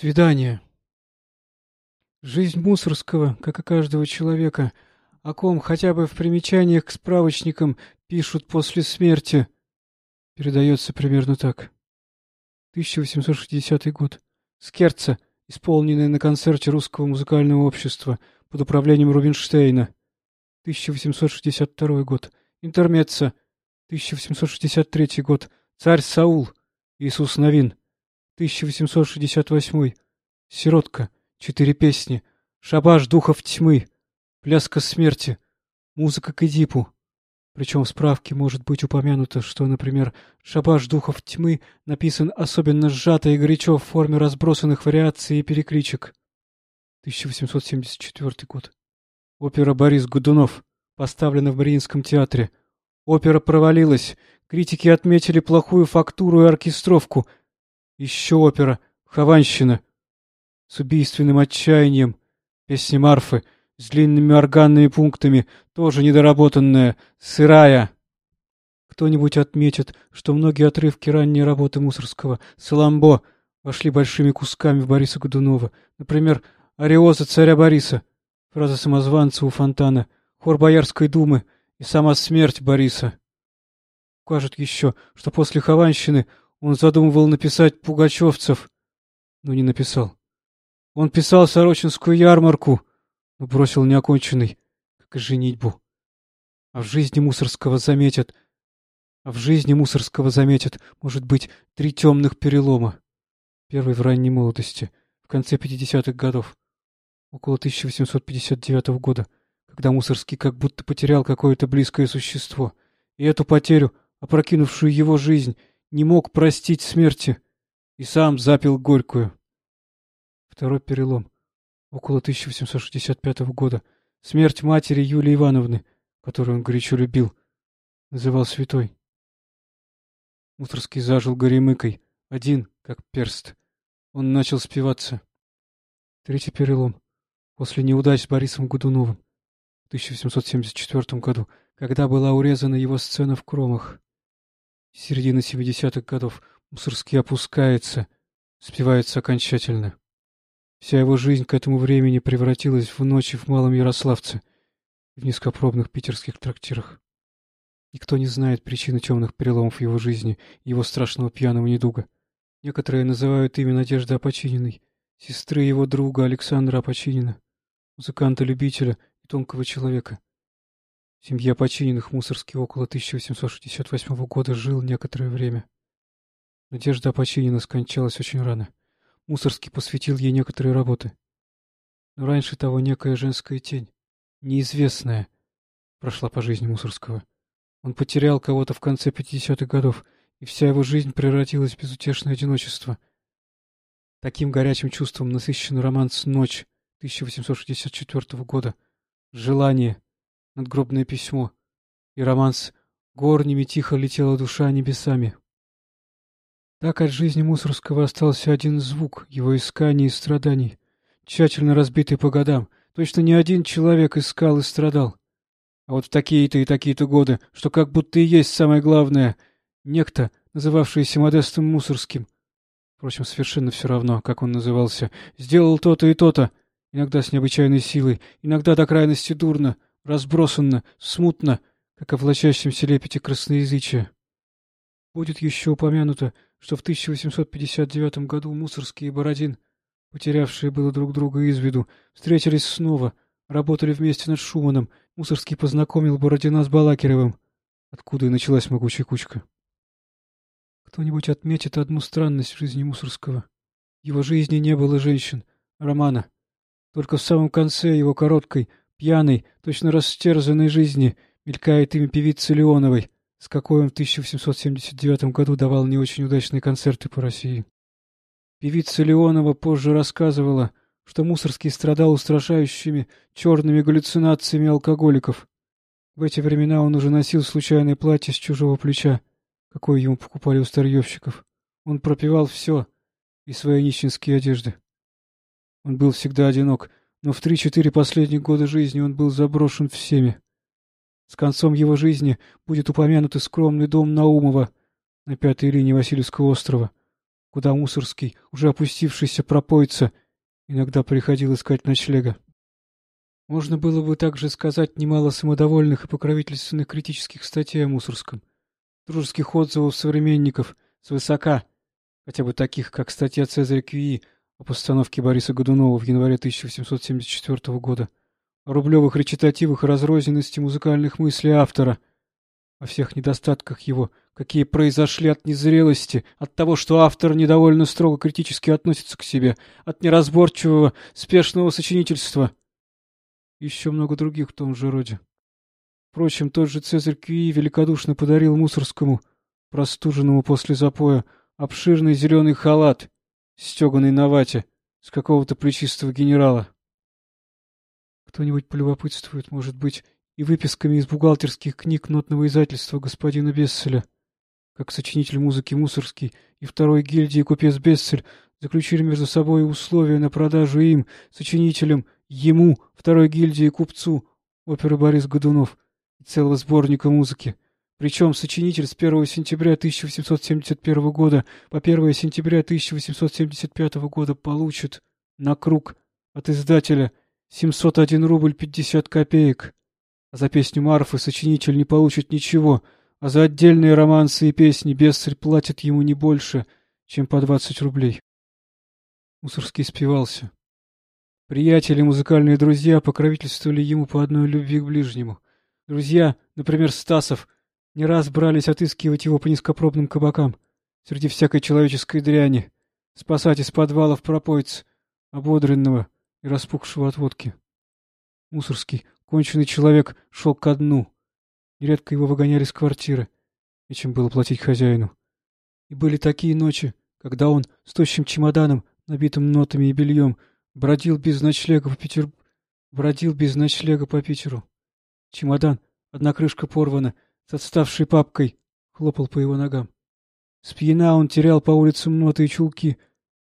Свидание. Жизнь Мусорского, как и каждого человека, о ком хотя бы в примечаниях к справочникам пишут после смерти, передается примерно так. 1860 год. Скерца, исполненная на концерте Русского музыкального общества под управлением Рубинштейна. 1862 год. Интермеца. 1863 год. Царь Саул. Иисус Новин. 1868. Сиротка. Четыре песни. Шабаш духов тьмы. Пляска смерти. Музыка к Эдипу. Причем в справке может быть упомянуто, что, например, «Шабаш духов тьмы» написан особенно сжато и горячо в форме разбросанных вариаций и перекличек. 1874 год. Опера «Борис Годунов» поставлена в Мариинском театре. Опера провалилась. Критики отметили плохую фактуру и оркестровку. Еще опера «Хованщина» с убийственным отчаянием. Песня Марфы с длинными органными пунктами, тоже недоработанная, сырая. Кто-нибудь отметит, что многие отрывки ранней работы Мусорского «Саламбо» вошли большими кусками в Бориса Годунова. Например, «Ариоза царя Бориса», фраза самозванца у фонтана, хор Боярской думы и сама смерть Бориса. Укажет еще, что после Хованщины он задумывал написать пугачевцев, но не написал. Он писал Сорочинскую ярмарку, но бросил неоконченный, как и женитьбу. А в жизни Мусорского заметят, а в жизни Мусорского заметят, может быть, три темных перелома. Первый в ранней молодости, в конце 50-х годов, около 1859 года, когда Мусорский как будто потерял какое-то близкое существо, и эту потерю, опрокинувшую его жизнь, не мог простить смерти, и сам запил горькую. Второй перелом. Около 1865 года. Смерть матери Юлии Ивановны, которую он горячо любил. Называл святой. Мусорский зажил горемыкой. Один, как перст. Он начал спиваться. Третий перелом. После неудач с Борисом Годуновым. В 1874 году, когда была урезана его сцена в Кромах. С середины 70-х годов Мусорский опускается, спивается окончательно. Вся его жизнь к этому времени превратилась в ночи в Малом Ярославце в низкопробных питерских трактирах. Никто не знает причины темных переломов его жизни его страшного пьяного недуга. Некоторые называют имя Надежды Опочининой, сестры его друга Александра Опочинина, музыканта-любителя и тонкого человека. В семье Опочининых Мусорский около 1868 года жил некоторое время. Надежда Опочинина скончалась очень рано. Мусорский посвятил ей некоторые работы. Но раньше того некая женская тень, неизвестная, прошла по жизни Мусорского. Он потерял кого-то в конце 50-х годов, и вся его жизнь превратилась в безутешное одиночество. Таким горячим чувством насыщен романс «Ночь» 1864 года, «Желание», «Надгробное письмо» и романс «Горнями тихо летела душа небесами». Так от жизни Мусорского остался один звук его исканий и страданий, тщательно разбитый по годам. Точно не один человек искал и страдал. А вот в такие-то и такие-то годы, что как будто и есть самое главное, некто, называвшийся Модестом Мусорским, впрочем, совершенно все равно, как он назывался, сделал то-то и то-то, иногда с необычайной силой, иногда до крайности дурно, разбросанно, смутно, как о влачащемся лепете красноязычия. Будет еще упомянуто, что в 1859 году Мусорский и Бородин, потерявшие было друг друга из виду, встретились снова, работали вместе над Шуманом. Мусорский познакомил Бородина с Балакиревым, откуда и началась могучая кучка. Кто-нибудь отметит одну странность в жизни Мусорского. В его жизни не было женщин, романа. Только в самом конце его короткой, пьяной, точно растерзанной жизни мелькает имя певицы Леоновой — с какой он в 1879 году давал не очень удачные концерты по России. Певица Леонова позже рассказывала, что Мусорский страдал устрашающими черными галлюцинациями алкоголиков. В эти времена он уже носил случайное платье с чужого плеча, какое ему покупали у старьевщиков. Он пропивал все, и свои нищенские одежды. Он был всегда одинок, но в три-четыре последних года жизни он был заброшен всеми. С концом его жизни будет упомянут и скромный дом Наумова на пятой линии Васильевского острова. куда Мусорский, уже опустившийся пропойца, иногда приходил искать ночлега. Можно было бы также сказать немало самодовольных и покровительственных критических статей о Мусорском, дружеских отзывов современников, свысока, хотя бы таких, как статья Цезаря Кюи о постановке Бориса Годунова в январе 1774 года, о рублевых речитативах и разрозненности музыкальных мыслей автора, о всех недостатках его, какие произошли от незрелости, от того, что автор недовольно строго критически относится к себе, от неразборчивого, спешного сочинительства. еще много других в том же роде. Впрочем, тот же Цезарь Кюи великодушно подарил Мусорскому, простуженному после запоя, обширный зеленый халат, стеганый на вате, с какого-то плечистого генерала. Кто-нибудь полюбопытствует, может быть, и выписками из бухгалтерских книг нотного издательства господина Бесселя. Как сочинитель музыки Мусорский и второй гильдии купец Бессель заключили между собой условия на продажу им, сочинителям, ему, второй гильдии купцу, оперы Борис Годунов и целого сборника музыки. Причем сочинитель с 1 сентября 1871 года по 1 сентября 1875 года получит на круг от издателя 701 рубль 50 копеек. А за песню Марфы сочинитель не получит ничего, а за отдельные романсы и песни Бессарь платит ему не больше, чем по 20 рублей. Мусорский спивался. Приятели, музыкальные друзья покровительствовали ему по одной любви к ближнему. Друзья, например, Стасов, не раз брались отыскивать его по низкопробным кабакам, среди всякой человеческой дряни, спасать из подвалов пропойц, ободренного и распухшего от водки. Мусорский, конченый человек, шел ко дну. Нередко его выгоняли с квартиры, и чем было платить хозяину. И были такие ночи, когда он с тощим чемоданом, набитым нотами и бельем, бродил без ночлега по Питер... бродил без ночлега по Питеру. Чемодан, одна крышка порвана — с отставшей папкой, хлопал по его ногам. Спьяна он терял по улицам ноты и чулки,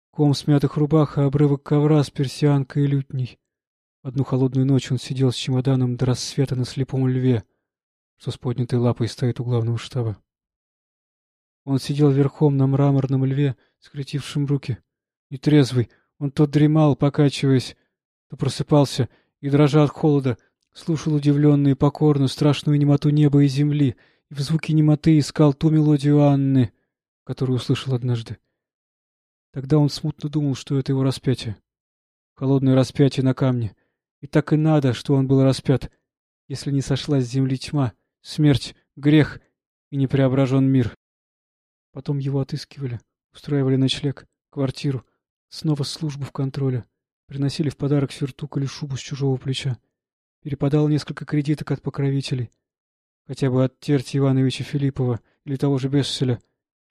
ком смятых рубах и обрывок ковра с персианкой и лютней. Одну холодную ночь он сидел с чемоданом до рассвета на слепом льве, что с поднятой лапой стоит у главного штаба. Он сидел верхом на мраморном льве, скрестившем руки. Нетрезвый, он то дремал, покачиваясь, то просыпался и, дрожа от холода, слушал удивленно и покорно страшную немоту неба и земли, и в звуке немоты искал ту мелодию Анны, которую услышал однажды. Тогда он смутно думал, что это его распятие. Холодное распятие на камне. И так и надо, что он был распят, если не сошла с земли тьма, смерть, грех и непреображен мир. Потом его отыскивали, устраивали ночлег, квартиру, снова службу в контроле, приносили в подарок сюртук или шубу с чужого плеча перепадал несколько кредиток от покровителей, хотя бы от Терти Ивановича Филиппова или того же Бесселя,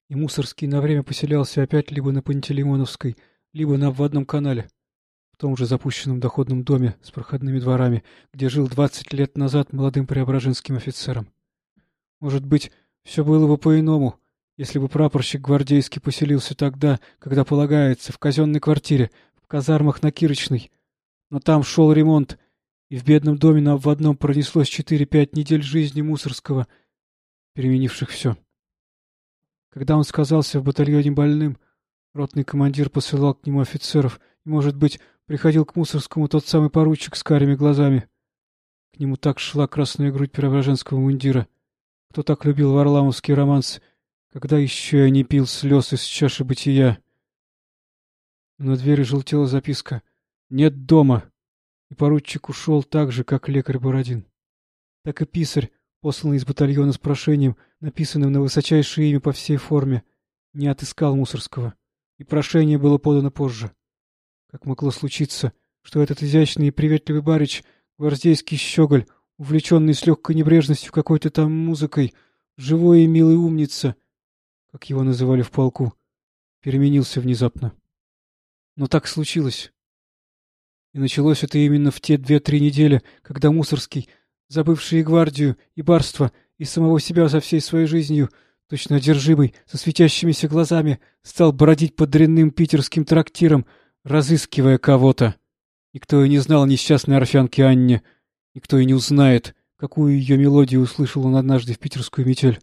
и Мусорский на время поселялся опять либо на Пантелеймоновской, либо на обводном канале, в том же запущенном доходном доме с проходными дворами, где жил двадцать лет назад молодым преображенским офицером. Может быть, все было бы по-иному, если бы прапорщик гвардейский поселился тогда, когда полагается, в казенной квартире, в казармах на Кирочной. Но там шел ремонт, и в бедном доме на обводном пронеслось четыре-пять недель жизни Мусорского, переменивших все. Когда он сказался в батальоне больным, ротный командир посылал к нему офицеров, и, может быть, приходил к Мусорскому тот самый поручик с карими глазами. К нему так шла красная грудь преображенского мундира. Кто так любил варламовский романс, когда еще я не пил слез из чаши бытия? На двери желтела записка «Нет дома!» И поручик ушел так же, как лекарь Бородин. Так и писарь, посланный из батальона с прошением, написанным на высочайшее имя по всей форме, не отыскал Мусорского, и прошение было подано позже. Как могло случиться, что этот изящный и приветливый барич, гвардейский щеголь, увлеченный с легкой небрежностью какой-то там музыкой, живой и милый умница, как его называли в полку, переменился внезапно. Но так случилось. И началось это именно в те две-три недели, когда Мусорский, забывший и гвардию, и барство, и самого себя со всей своей жизнью, точно одержимый, со светящимися глазами, стал бродить по дрянным питерским трактирам, разыскивая кого-то. Никто и не знал несчастной орфянки Анне, никто и не узнает, какую ее мелодию услышал он однажды в питерскую метель.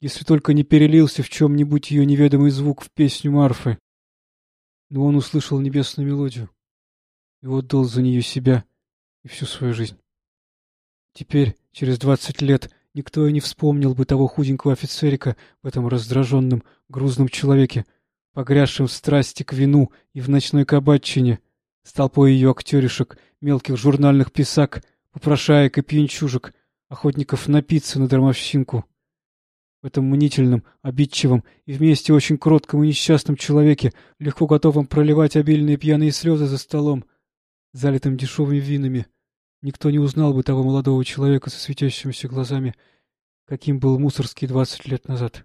если только не перелился в чем-нибудь ее неведомый звук в песню Марфы. Но он услышал небесную мелодию и отдал за нее себя и всю свою жизнь. Теперь, через двадцать лет, никто и не вспомнил бы того худенького офицерика в этом раздраженном, грузном человеке, погрязшем в страсти к вину и в ночной кабачине, с толпой ее актеришек, мелких журнальных писак, попрошаек и пьянчужек, охотников напиться на дармовщинку. В этом мнительном, обидчивом и вместе очень кротком и несчастном человеке, легко готовом проливать обильные пьяные слезы за столом, залитым дешевыми винами, никто не узнал бы того молодого человека со светящимися глазами, каким был Мусорский двадцать лет назад.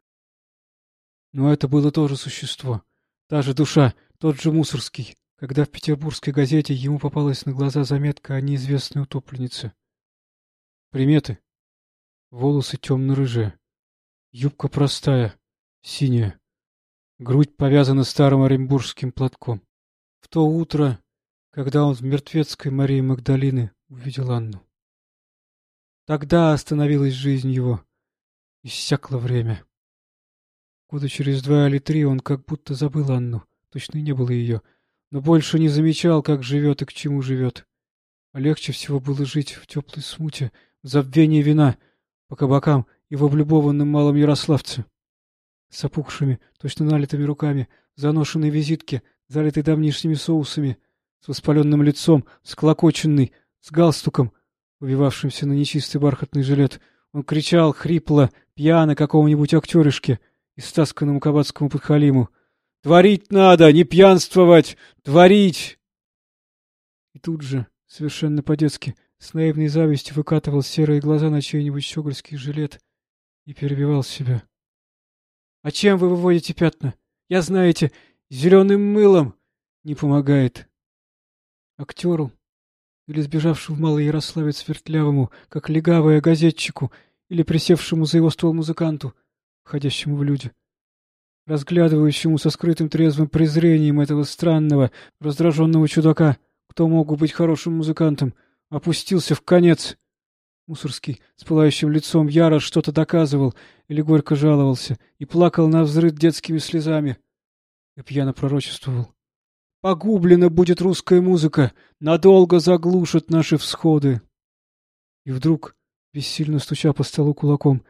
Но это было то же существо, та же душа, тот же Мусорский, когда в петербургской газете ему попалась на глаза заметка о неизвестной утопленнице. Приметы. Волосы темно-рыжие. Юбка простая, синяя. Грудь повязана старым оренбургским платком. В то утро, когда он в мертвецкой Марии Магдалины увидел Анну. Тогда остановилась жизнь его. Иссякло время. Года через два или три он как будто забыл Анну. Точно не было ее но больше не замечал, как живет и к чему живет. А легче всего было жить в теплой смуте, в забвении вина, по кабакам и в облюбованном малом Ярославце. С опухшими, точно налитыми руками, заношенной визитки, залитой давнишними соусами, с воспаленным лицом, с клокоченный, с галстуком, увивавшимся на нечистый бархатный жилет, он кричал хрипло, пьяно какому-нибудь актеришке, истасканному кабацкому подхалиму — Творить надо, не пьянствовать! Творить!» И тут же, совершенно по-детски, с наивной завистью выкатывал серые глаза на чей-нибудь щегольский жилет и перебивал себя. «А чем вы выводите пятна? Я, знаете, зеленым мылом не помогает». Актеру или сбежавшему в Малый Ярославец вертлявому, как легавое газетчику, или присевшему за его стол музыканту, входящему в люди разглядывающему со скрытым трезвым презрением этого странного, раздраженного чудака, кто мог бы быть хорошим музыкантом, опустился в конец. Мусорский с пылающим лицом яро что-то доказывал или горько жаловался и плакал на взрыв детскими слезами. И пьяно пророчествовал. «Погублена будет русская музыка, надолго заглушат наши всходы». И вдруг, бессильно стуча по столу кулаком,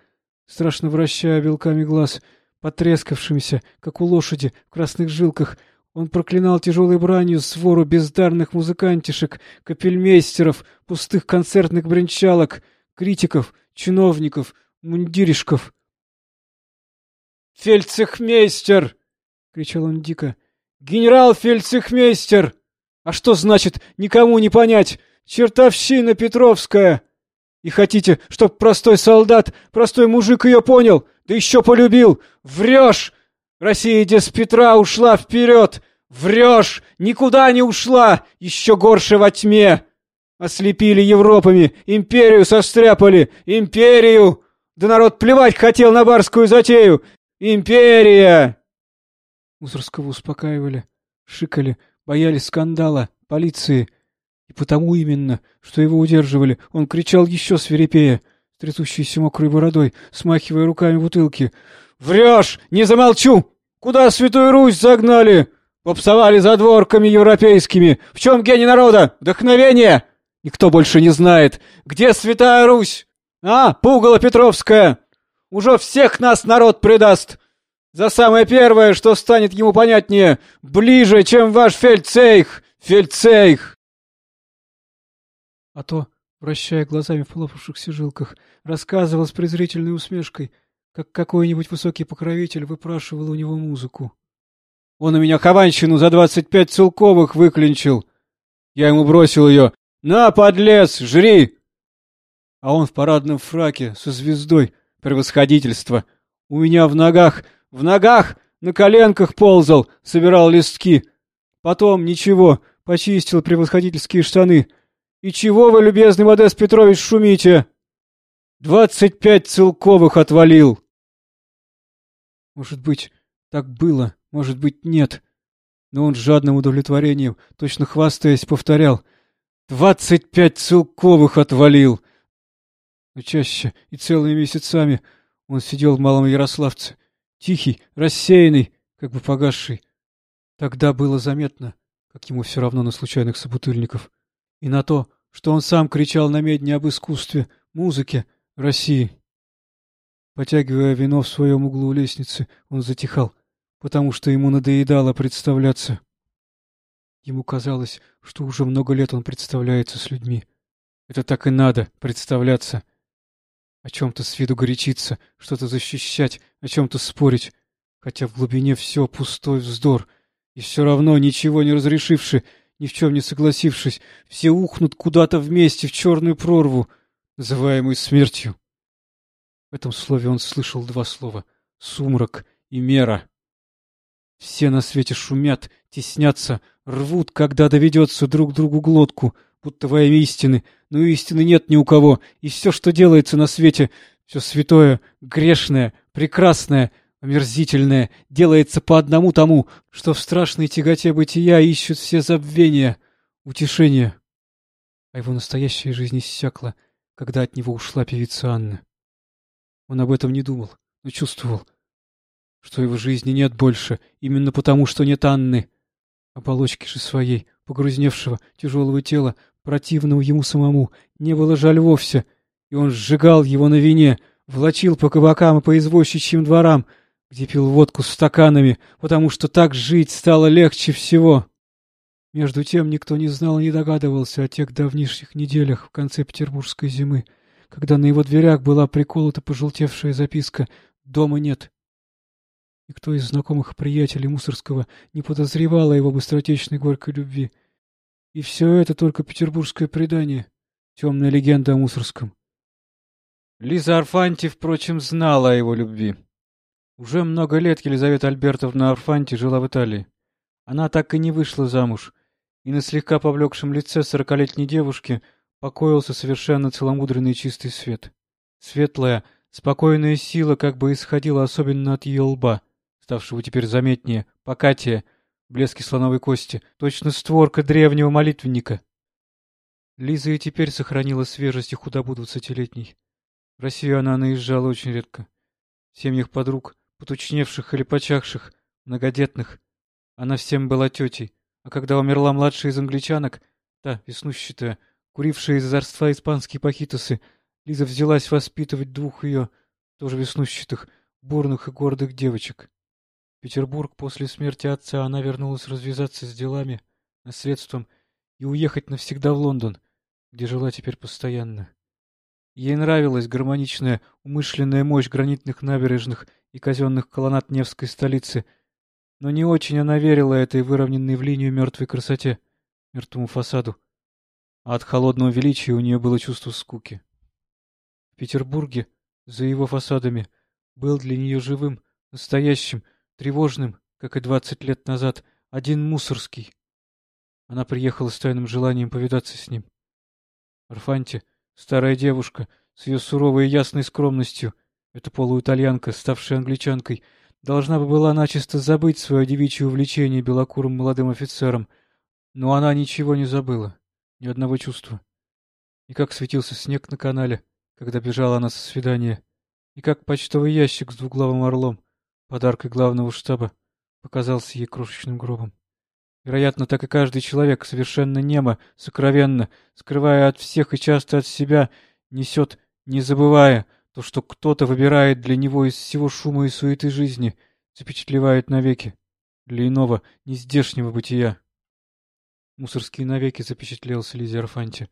страшно вращая белками глаз, — потрескавшимися, как у лошади, в красных жилках. Он проклинал тяжелой бранью свору бездарных музыкантишек, капельмейстеров, пустых концертных бренчалок, критиков, чиновников, мундиришков. «Фельдцехмейстер!» — кричал он дико. «Генерал-фельдцехмейстер! А что значит никому не понять? Чертовщина Петровская!» И хотите, чтоб простой солдат, простой мужик ее понял, да еще полюбил? Врешь! Россия без Петра ушла вперед! Врешь! Никуда не ушла! Еще горше во тьме! Ослепили Европами, империю состряпали, империю! Да народ плевать хотел на барскую затею! Империя!» Мусорского успокаивали, шикали, боялись скандала, полиции — и потому именно, что его удерживали, он кричал еще свирепее, трясущейся мокрой бородой, смахивая руками бутылки. «Врешь! Не замолчу! Куда Святую Русь загнали? Попсовали задворками европейскими! В чем гений народа? Вдохновение! Никто больше не знает! Где Святая Русь? А, пугало Петровская! Уже всех нас народ предаст!» За самое первое, что станет ему понятнее, ближе, чем ваш фельдцейх, фельдцейх. А то, вращая глазами в полопавшихся жилках, рассказывал с презрительной усмешкой, как какой-нибудь высокий покровитель выпрашивал у него музыку. Он у меня хованщину за двадцать пять целковых выклинчил. Я ему бросил ее. «На, подлец, жри!» А он в парадном фраке со звездой превосходительства. У меня в ногах, в ногах, на коленках ползал, собирал листки. Потом, ничего, почистил превосходительские штаны — «И чего вы, любезный Модест Петрович, шумите? Двадцать пять целковых отвалил!» Может быть, так было, может быть, нет. Но он с жадным удовлетворением, точно хвастаясь, повторял. «Двадцать пять целковых отвалил!» Но чаще и целыми месяцами Он сидел в Малом Ярославце, тихий, рассеянный, как бы погасший. Тогда было заметно, как ему все равно на случайных собутыльников, и на то, что он сам кричал на медне об искусстве, музыке, России. Потягивая вино в своем углу у лестницы, он затихал, потому что ему надоедало представляться. Ему казалось, что уже много лет он представляется с людьми. Это так и надо — представляться. О чем-то с виду горячиться, что-то защищать, о чем-то спорить, хотя в глубине все пустой вздор, и все равно ничего не разрешивши, ни в чем не согласившись, все ухнут куда-то вместе в черную прорву, называемую смертью. В этом слове он слышал два слова — сумрак и мера. Все на свете шумят, теснятся, рвут, когда доведется друг другу глотку, будто во имя истины, но истины нет ни у кого, и все, что делается на свете, все святое, грешное, прекрасное, омерзительное, делается по одному тому, что в страшной тяготе бытия ищут все забвения, утешения. А его настоящая жизнь иссякла, когда от него ушла певица Анна. Он об этом не думал, но чувствовал, что его жизни нет больше, именно потому, что нет Анны. Оболочки же своей, погрузневшего, тяжелого тела, противного ему самому, не было жаль вовсе, и он сжигал его на вине, влачил по кабакам и по извозчичьим дворам, где пил водку с стаканами, потому что так жить стало легче всего. Между тем никто не знал и не догадывался о тех давнишних неделях в конце петербургской зимы, когда на его дверях была приколота пожелтевшая записка «Дома нет». Никто из знакомых приятелей Мусорского не подозревал о его быстротечной горькой любви. И все это только петербургское предание, темная легенда о Мусорском. Лиза Арфанти, впрочем, знала о его любви. Уже много лет Елизавета Альбертовна Арфанти жила в Италии. Она так и не вышла замуж, и на слегка повлекшем лице сорокалетней девушки покоился совершенно целомудренный чистый свет. Светлая, спокойная сила как бы исходила особенно от ее лба, ставшего теперь заметнее, покатия, блески слоновой кости, точно створка древнего молитвенника. Лиза и теперь сохранила свежесть и худобу двадцатилетней. В Россию она наезжала очень редко. В семьях подруг, потучневших или почахших, многодетных, она всем была тетей, а когда умерла младшая из англичанок, та, веснущатая, курившая из озорства испанские пахитосы, Лиза взялась воспитывать двух ее, тоже веснущатых, бурных и гордых девочек. Петербург после смерти отца она вернулась развязаться с делами, наследством и уехать навсегда в Лондон, где жила теперь постоянно. Ей нравилась гармоничная, умышленная мощь гранитных набережных и казенных колоннад Невской столицы, но не очень она верила этой выровненной в линию мертвой красоте, мертвому фасаду, а от холодного величия у нее было чувство скуки. В Петербурге, за его фасадами, был для нее живым, настоящим, тревожным, как и двадцать лет назад, один мусорский. Она приехала с тайным желанием повидаться с ним. Арфанти, старая девушка, с ее суровой и ясной скромностью, эта полуитальянка, ставшая англичанкой, должна бы была начисто забыть свое девичье увлечение белокурым молодым офицером, но она ничего не забыла ни одного чувства. И как светился снег на канале, когда бежала она со свидания, и как почтовый ящик с двуглавым орлом, подаркой главного штаба, показался ей крошечным гробом. Вероятно, так и каждый человек, совершенно немо, сокровенно, скрывая от всех и часто от себя, несет, не забывая, то, что кто-то выбирает для него из всего шума и суеты жизни, запечатлевает навеки, для иного, нездешнего бытия. Мусорский навеки запечатлелся Лизе Арфанте.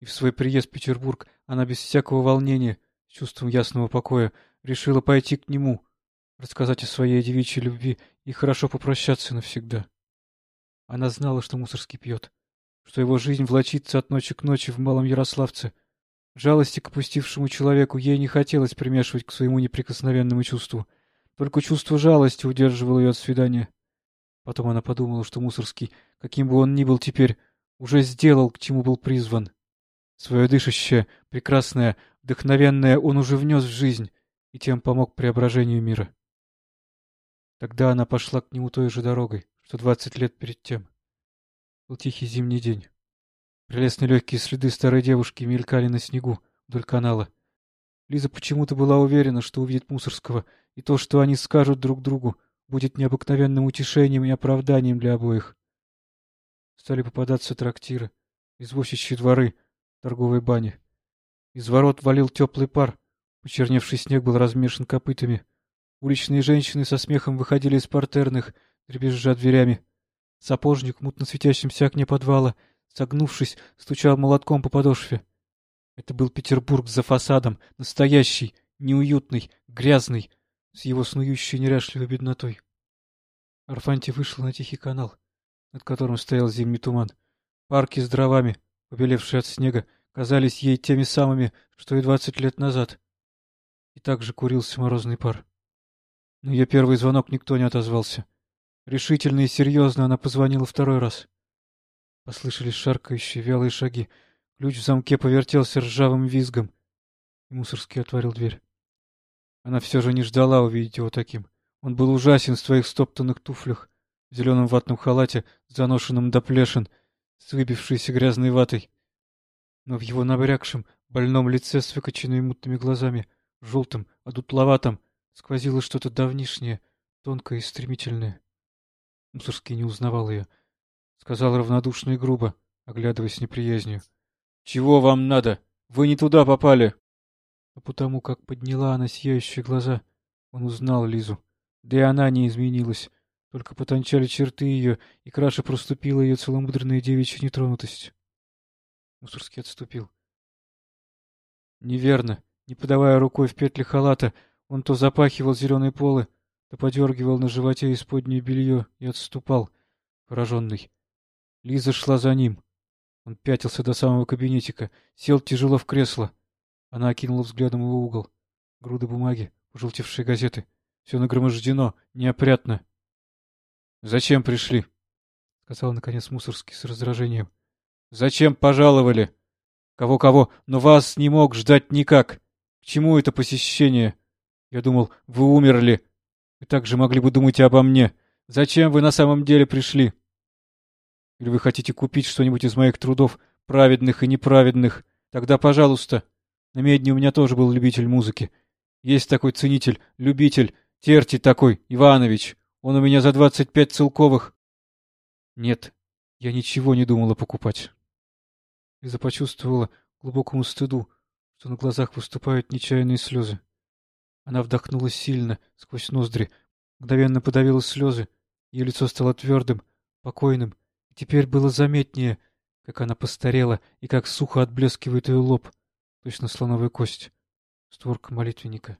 И в свой приезд в Петербург она без всякого волнения, с чувством ясного покоя, решила пойти к нему, рассказать о своей девичьей любви и хорошо попрощаться навсегда. Она знала, что Мусорский пьет, что его жизнь влачится от ночи к ночи в Малом Ярославце. Жалости к опустившему человеку ей не хотелось примешивать к своему неприкосновенному чувству. Только чувство жалости удерживало ее от свидания. Потом она подумала, что Мусорский, каким бы он ни был теперь, уже сделал, к чему был призван. Свое дышащее, прекрасное, вдохновенное он уже внес в жизнь и тем помог преображению мира. Тогда она пошла к нему той же дорогой, что двадцать лет перед тем. Был тихий зимний день. Прелестные легкие следы старой девушки мелькали на снегу вдоль канала. Лиза почему-то была уверена, что увидит Мусорского, и то, что они скажут друг другу, будет необыкновенным утешением и оправданием для обоих. Стали попадаться трактиры, извозчичьи дворы, торговые бани. Из ворот валил теплый пар, почерневший снег был размешан копытами. Уличные женщины со смехом выходили из партерных, дребезжа дверями. Сапожник мутно светящемся окне подвала, согнувшись, стучал молотком по подошве. Это был Петербург за фасадом, настоящий, неуютный, грязный, с его снующей неряшливой беднотой. Арфанти вышел на тихий канал, над которым стоял зимний туман. Парки с дровами, побелевшие от снега, казались ей теми самыми, что и двадцать лет назад. И также курился морозный пар. На ее первый звонок никто не отозвался. Решительно и серьезно она позвонила второй раз. Послышались шаркающие, вялые шаги. Ключ в замке повертелся ржавым визгом. И Мусорский отворил дверь. Она все же не ждала увидеть его таким. Он был ужасен в своих стоптанных туфлях, в зеленом ватном халате, заношенном до плешин, с выбившейся грязной ватой. Но в его набрякшем, больном лице с выкоченными мутными глазами, желтым, одутловатым, сквозило что-то давнишнее, тонкое и стремительное. Мусорский не узнавал ее. Сказал равнодушно и грубо, оглядываясь с неприязнью. — Чего вам надо? Вы не туда попали! А потому как подняла она сияющие глаза, он узнал Лизу. Да и она не изменилась, только потончали черты ее, и краше проступила ее целомудренная девичья нетронутость. Мусорский отступил. Неверно. Не подавая рукой в петли халата, он то запахивал зеленые полы, то подергивал на животе исподнее белье и отступал, пораженный. Лиза шла за ним. Он пятился до самого кабинетика, сел тяжело в кресло. Она окинула взглядом его угол. Груды бумаги, пожелтевшие газеты. Все нагромождено, неопрятно. — Зачем пришли? — сказал, наконец, Мусорский с раздражением. — Зачем пожаловали? Кого-кого, но вас не мог ждать никак. К чему это посещение? Я думал, вы умерли. Вы также могли бы думать и обо мне. Зачем вы на самом деле пришли? Или вы хотите купить что-нибудь из моих трудов, праведных и неправедных? Тогда, пожалуйста, — на медне у меня тоже был любитель музыки. Есть такой ценитель, любитель, терти такой, Иванович. Он у меня за двадцать пять целковых. Нет, я ничего не думала покупать. Лиза почувствовала глубокому стыду, что на глазах выступают нечаянные слезы. Она вдохнула сильно, сквозь ноздри, мгновенно подавила слезы, ее лицо стало твердым, покойным, и теперь было заметнее, как она постарела и как сухо отблескивает ее лоб — точно слоновая кость, створка молитвенника.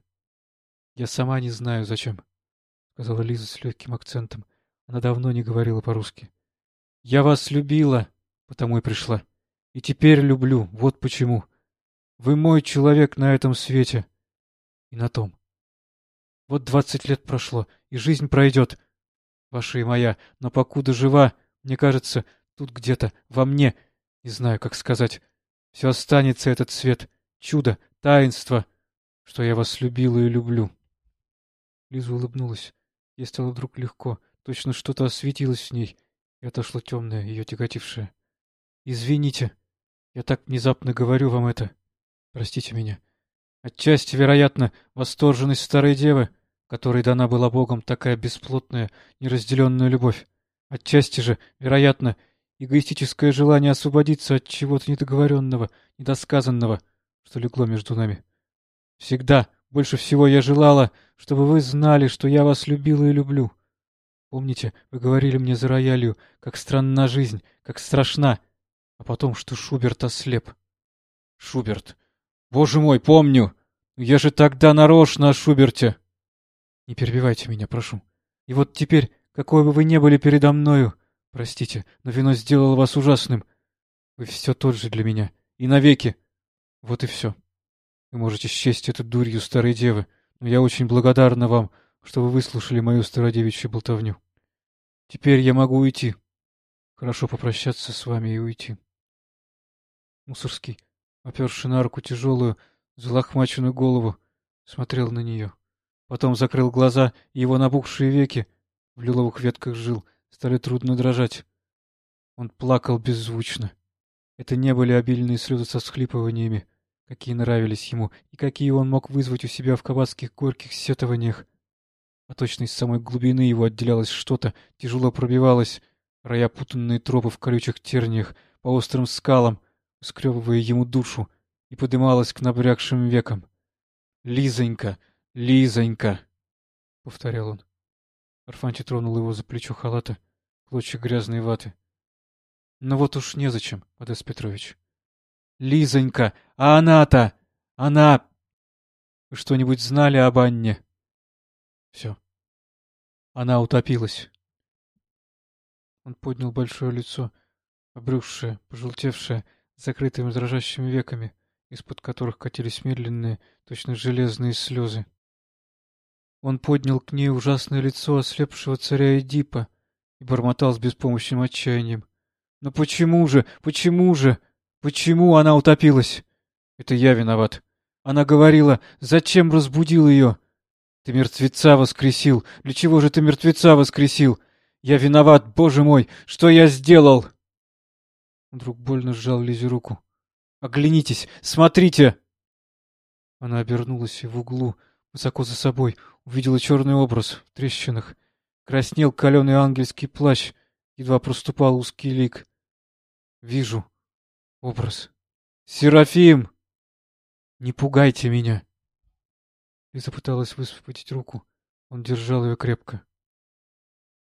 — Я сама не знаю, зачем, — сказала Лиза с легким акцентом. Она давно не говорила по-русски. — Я вас любила, потому и пришла. И теперь люблю, вот почему. Вы мой человек на этом свете. И на том. Вот двадцать лет прошло, и жизнь пройдет. Ваша и моя, но покуда жива, мне кажется, тут где-то, во мне, не знаю, как сказать, все останется этот свет, чудо, таинство, что я вас любила и люблю. Лиза улыбнулась. Ей стало вдруг легко, точно что-то осветилось в ней, и отошло темное, ее тяготившее. Извините, я так внезапно говорю вам это. Простите меня. Отчасти, вероятно, восторженность старой девы, которой дана была Богом такая бесплотная, неразделенная любовь. Отчасти же, вероятно, эгоистическое желание освободиться от чего-то недоговоренного, недосказанного — что легло между нами. Всегда, больше всего я желала, чтобы вы знали, что я вас любила и люблю. Помните, вы говорили мне за роялью, как странна жизнь, как страшна, а потом, что Шуберт ослеп. Шуберт. Боже мой, помню! Я же тогда нарочно о Шуберте. Не перебивайте меня, прошу. И вот теперь, какой бы вы ни были передо мною, простите, но вино сделало вас ужасным. Вы все тот же для меня. И навеки. Вот и все. Вы можете счесть это дурью старой девы, но я очень благодарна вам, что вы выслушали мою стародевичью болтовню. Теперь я могу уйти. Хорошо попрощаться с вами и уйти. Мусорский, оперший на руку тяжелую, залохмаченную голову, смотрел на нее. Потом закрыл глаза, и его набухшие веки в лиловых ветках жил, стали трудно дрожать. Он плакал беззвучно. Это не были обильные слезы со всхлипываниями, какие нравились ему и какие он мог вызвать у себя в кабацких горьких сетованиях. А точно из самой глубины его отделялось что-то, тяжело пробивалось, роя путанные тропы в колючих терниях, по острым скалам, скребывая ему душу, и подымалась к набрякшим векам. «Лизонька! Лизонька!» — повторял он. Арфанти тронул его за плечо халата, клочья грязной ваты. «Ну вот уж незачем, Одесс Петрович». «Лизонька! А она-то! Она...» «Вы что-нибудь знали об Анне?» Все. Она утопилась. Он поднял большое лицо, обрюзшее, пожелтевшее, закрытыми дрожащими веками, из-под которых катились медленные, точно железные слезы. Он поднял к ней ужасное лицо ослепшего царя Эдипа и бормотал с беспомощным отчаянием. «Но почему же? Почему же? Почему она утопилась? Это я виноват. Она говорила, зачем разбудил ее? Ты мертвеца воскресил. Для чего же ты мертвеца воскресил? Я виноват, боже мой! Что я сделал? Вдруг больно сжал Лизе руку. Оглянитесь! Смотрите! Она обернулась в углу, высоко за собой, увидела черный образ в трещинах. Краснел каленый ангельский плащ, едва проступал узкий лик. Вижу. Образ. Серафим! Не пугайте меня! Лиза пыталась высвободить руку. Он держал ее крепко.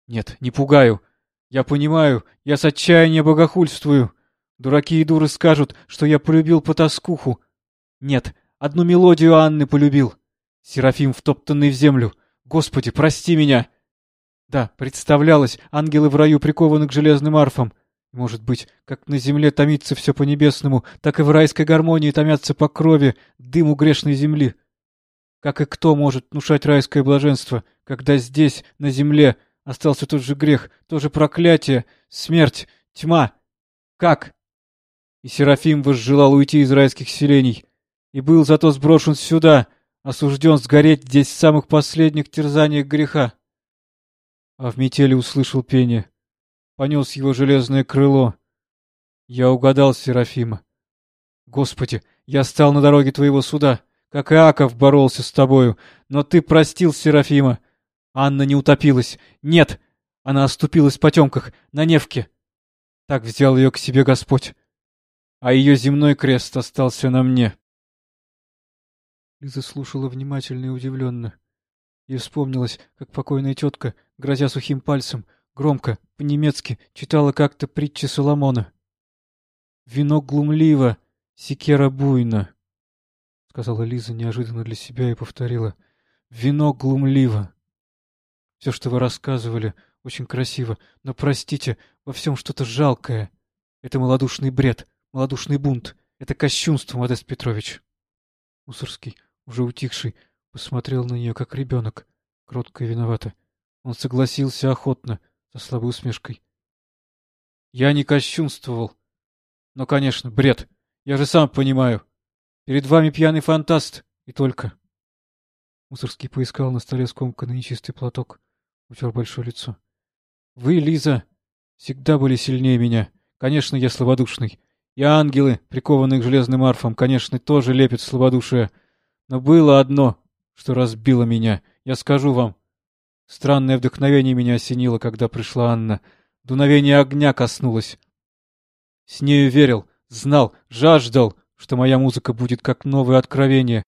«Нет, не пугаю. Я понимаю, я с отчаяния богохульствую. Дураки и дуры скажут, что я полюбил потаскуху. Нет, одну мелодию Анны полюбил. Серафим, втоптанный в землю. Господи, прости меня!» Да, представлялось, ангелы в раю прикованы к железным арфам. Может быть, как на земле томится все по-небесному, так и в райской гармонии томятся по крови, дыму грешной земли. Как и кто может внушать райское блаженство, когда здесь, на земле, остался тот же грех, то же проклятие, смерть, тьма? Как? И Серафим возжелал уйти из райских селений, и был зато сброшен сюда, осужден сгореть здесь в самых последних терзаниях греха. А в метели услышал пение. Понес его железное крыло. Я угадал Серафима. Господи, я стал на дороге твоего суда как Иаков боролся с тобою, но ты простил Серафима. Анна не утопилась. Нет, она оступилась в потемках, на Невке. Так взял ее к себе Господь. А ее земной крест остался на мне. Лиза слушала внимательно и удивленно. Ей вспомнилось, как покойная тетка, грозя сухим пальцем, громко, по-немецки, читала как-то притчи Соломона. «Вино глумливо, секера буйно». — сказала Лиза неожиданно для себя и повторила. «Вино глумливо. Все, что вы рассказывали, очень красиво, но, простите, во всем что-то жалкое. Это малодушный бред, малодушный бунт. Это кощунство, Модест Петрович». Мусорский, уже утихший, посмотрел на нее, как ребенок, кротко и виновато. Он согласился охотно, со слабой усмешкой. «Я не кощунствовал. Но, конечно, бред. Я же сам понимаю. Перед вами пьяный фантаст, и только. Мусорский поискал на столе скомканный нечистый платок, утер большое лицо. Вы, Лиза, всегда были сильнее меня. Конечно, я слабодушный. И ангелы, прикованные к железным арфам, конечно, тоже лепят слабодушие. Но было одно, что разбило меня. Я скажу вам. Странное вдохновение меня осенило, когда пришла Анна. Дуновение огня коснулось. С нею верил, знал, жаждал, что моя музыка будет как новое откровение.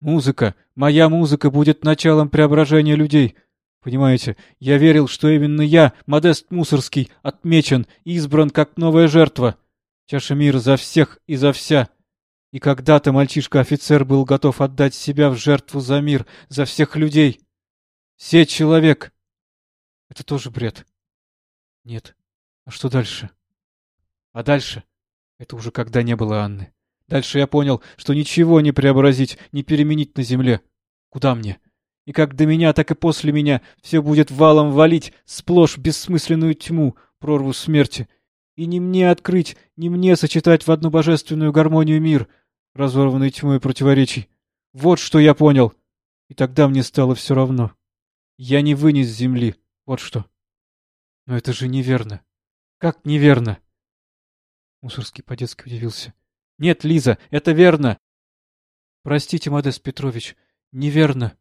Музыка, моя музыка будет началом преображения людей. Понимаете, я верил, что именно я, Модест Мусорский, отмечен, избран как новая жертва. Чаша мира за всех и за вся. И когда-то мальчишка-офицер был готов отдать себя в жертву за мир, за всех людей. Все человек. Это тоже бред. Нет. А что дальше? А дальше? Это уже когда не было Анны. Дальше я понял, что ничего не преобразить, не переменить на земле. Куда мне? И как до меня, так и после меня все будет валом валить, сплошь бессмысленную тьму, прорву смерти. И не мне открыть, не мне сочетать в одну божественную гармонию мир, разорванный тьмой противоречий. Вот что я понял. И тогда мне стало все равно. Я не вынес земли, вот что. Но это же неверно. Как неверно? Мусорский по-детски удивился. Нет, Лиза, это верно. Простите, Модест Петрович, неверно.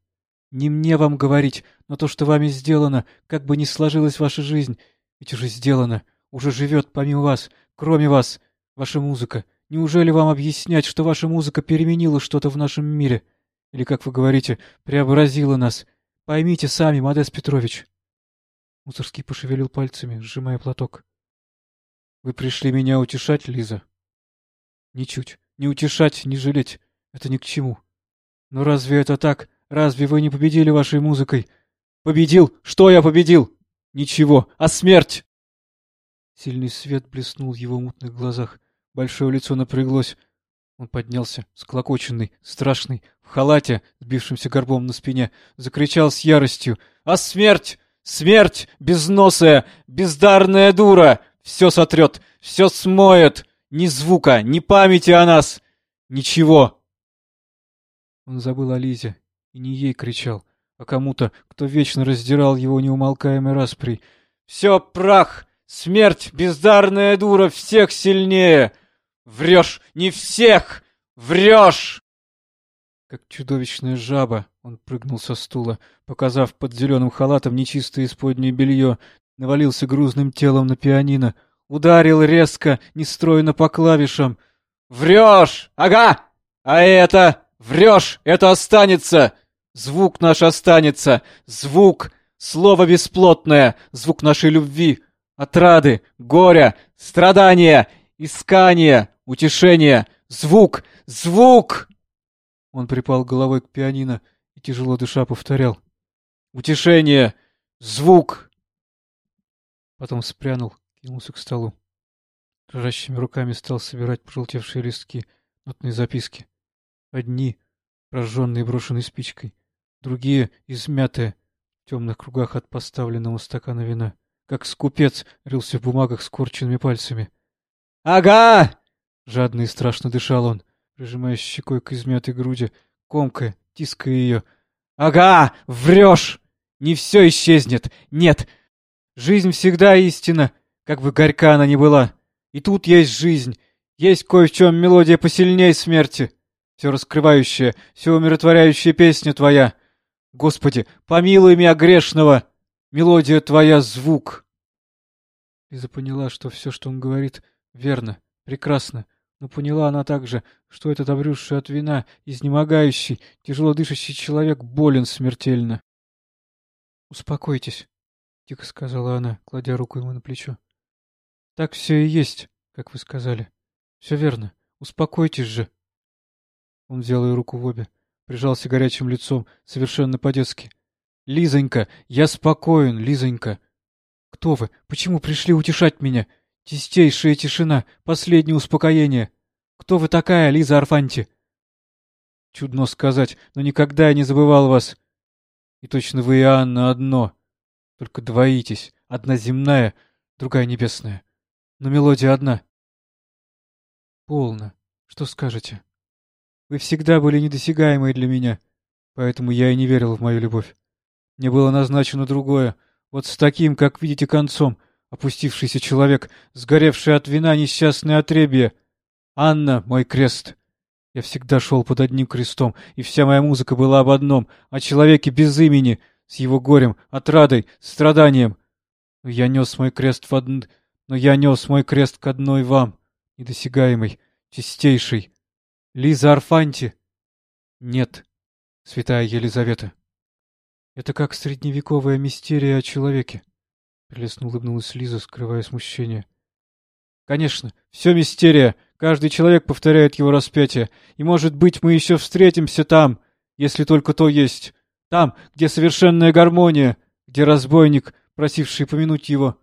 Не мне вам говорить, но то, что вами сделано, как бы ни сложилась ваша жизнь, ведь уже сделано, уже живет помимо вас, кроме вас, ваша музыка. Неужели вам объяснять, что ваша музыка переменила что-то в нашем мире? Или, как вы говорите, преобразила нас? Поймите сами, Модест Петрович. Мусорский пошевелил пальцами, сжимая платок. Вы пришли меня утешать, Лиза? Ничуть. Не утешать, не жалеть. Это ни к чему. Но разве это так? Разве вы не победили вашей музыкой? Победил? Что я победил? Ничего. А смерть? Сильный свет блеснул в его мутных глазах. Большое лицо напряглось. Он поднялся, склокоченный, страшный, в халате, сбившимся горбом на спине, закричал с яростью. «А смерть! Смерть! Безносая! Бездарная дура! Все сотрет! Все смоет! Ни звука, ни памяти о нас! Ничего!» Он забыл о Лизе и не ей кричал, а кому-то, кто вечно раздирал его неумолкаемой распри. «Все прах! Смерть, бездарная дура, всех сильнее! Врешь! Не всех! Врешь!» Как чудовищная жаба, он прыгнул со стула, показав под зеленым халатом нечистое исподнее белье, навалился грузным телом на пианино, ударил резко, нестройно по клавишам. «Врешь! Ага! А это... Врешь! Это останется! Звук наш останется! Звук! Слово бесплотное! Звук нашей любви! Отрады! Горя! Страдания! Искания! Утешения! Звук! Звук!» Он припал головой к пианино и, тяжело дыша, повторял. «Утешение! Звук!» Потом спрянул, кинулся к столу. Дрожащими руками стал собирать пожелтевшие листки, нотные записки. Одни, прожженные брошенной спичкой, другие, измятые, в темных кругах от поставленного стакана вина. Как скупец рылся в бумагах скорченными пальцами. «Ага!» — жадно и страшно дышал он, прижимая щекой к измятой груди, комкая, тиская ее. «Ага! Врешь! Не все исчезнет! Нет! Жизнь всегда истина, как бы горька она ни была. И тут есть жизнь, есть кое в чем мелодия посильнее смерти, все раскрывающая, все умиротворяющая песня твоя. Господи, помилуй меня грешного! Мелодия твоя — звук!» Лиза поняла, что все, что он говорит, верно, прекрасно, но поняла она также, что этот обрюзший от вина, изнемогающий, тяжело дышащий человек болен смертельно. «Успокойтесь», — тихо сказала она, кладя руку ему на плечо. Так все и есть, как вы сказали. Все верно. Успокойтесь же. Он взял ее руку в обе, прижался горячим лицом, совершенно по-детски. Лизонька, я спокоен, Лизонька. Кто вы? Почему пришли утешать меня? Чистейшая тишина, последнее успокоение. Кто вы такая, Лиза Арфанти? Чудно сказать, но никогда я не забывал вас. И точно вы и Анна одно. Только двоитесь. Одна земная, другая небесная но мелодия одна. Полно. Что скажете? Вы всегда были недосягаемой для меня, поэтому я и не верил в мою любовь. Мне было назначено другое, вот с таким, как видите, концом, опустившийся человек, сгоревший от вина несчастное отребье. Анна, мой крест. Я всегда шел под одним крестом, и вся моя музыка была об одном, о человеке без имени, с его горем, отрадой, страданием. Но я нес мой крест в одну но я нес мой крест к одной вам, недосягаемой, чистейшей. Лиза Арфанти? Нет, святая Елизавета. Это как средневековая мистерия о человеке. Прелестно улыбнулась Лиза, скрывая смущение. Конечно, все мистерия. Каждый человек повторяет его распятие. И, может быть, мы еще встретимся там, если только то есть. Там, где совершенная гармония, где разбойник, просивший помянуть его,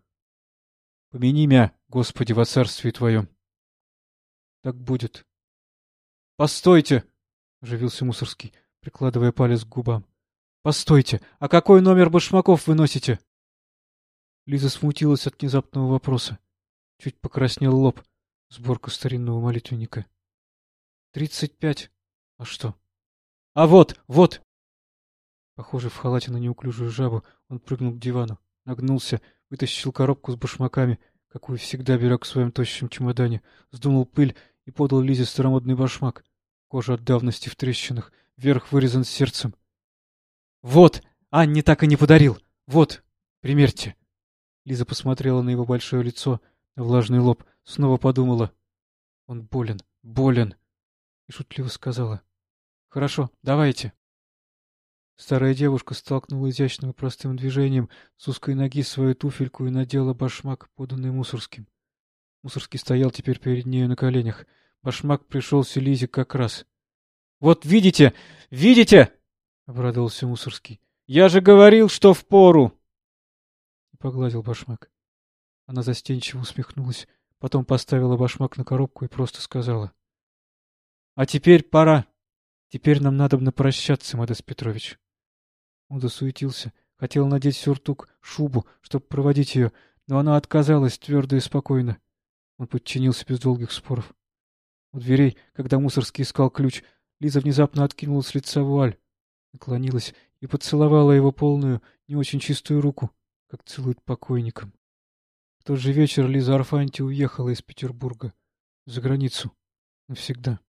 Помяни мя, Господи, во царстве Твоем. Так будет. Постойте! — оживился Мусорский, прикладывая палец к губам. Постойте, а какой номер башмаков вы носите? Лиза смутилась от внезапного вопроса. Чуть покраснел лоб. Сборка старинного молитвенника. Тридцать пять. А что? А вот, вот! Похоже, в халате на неуклюжую жабу, он прыгнул к дивану, нагнулся, вытащил коробку с башмаками, какую всегда берег в своем тощем чемодане, сдунул пыль и подал Лизе старомодный башмак. Кожа от давности в трещинах, верх вырезан сердцем. «Вот! Анне так и не подарил! Вот! Примерьте!» Лиза посмотрела на его большое лицо, на влажный лоб, снова подумала. «Он болен, болен!» И шутливо сказала. «Хорошо, давайте!» Старая девушка столкнула изящным и простым движением с узкой ноги свою туфельку и надела башмак, поданный Мусорским. Мусорский стоял теперь перед нею на коленях. Башмак пришелся Лизе как раз. — Вот видите, видите! — обрадовался Мусорский. — Я же говорил, что в пору! Погладил башмак. Она застенчиво усмехнулась, потом поставила башмак на коробку и просто сказала. — А теперь пора. Теперь нам надо прощаться, Модес Петрович. Он засуетился, хотел надеть сюртук, шубу, чтобы проводить ее, но она отказалась твердо и спокойно. Он подчинился без долгих споров. У дверей, когда Мусорский искал ключ, Лиза внезапно откинула с лица вуаль, наклонилась и поцеловала его полную, не очень чистую руку, как целуют покойникам. В тот же вечер Лиза Арфанти уехала из Петербурга за границу навсегда.